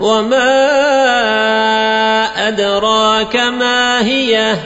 وما أدراك ما هي